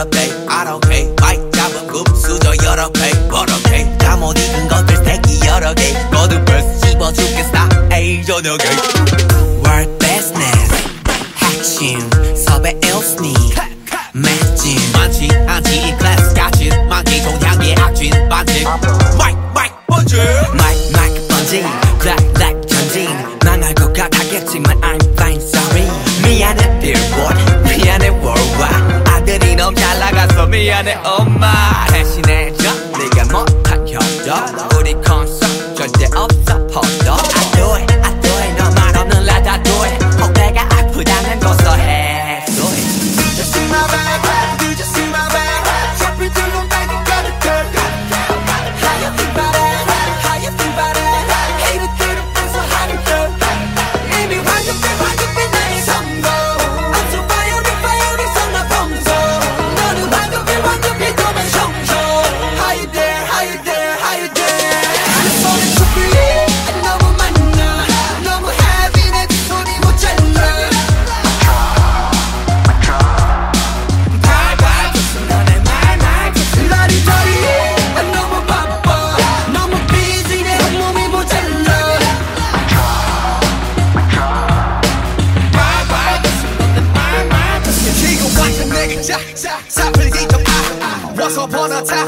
여러 배 I don't care 마이크 잡은 굽 수저 여러 배 버럭해 잠못 익은 것들 새끼 여러 개 거듭 벌써 씹어 죽겠다 에이 저녁에 World business 핵심 섭외 일스니 매진 많지 않지 이 클래스 같은 많기 동향의 악진 반칙 마이크 마이크 번지 마이크 마이크 번지 블랙 미안해 엄마. 대신해줘. 네가 못한 효도 우리 콘서트 절대 없어 포도 샤샤샤 플리디 덕아 러서 버너타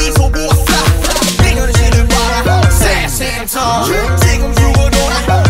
이소부와 싸 내년은 시를 봐라 새샘터 지금 죽어놀아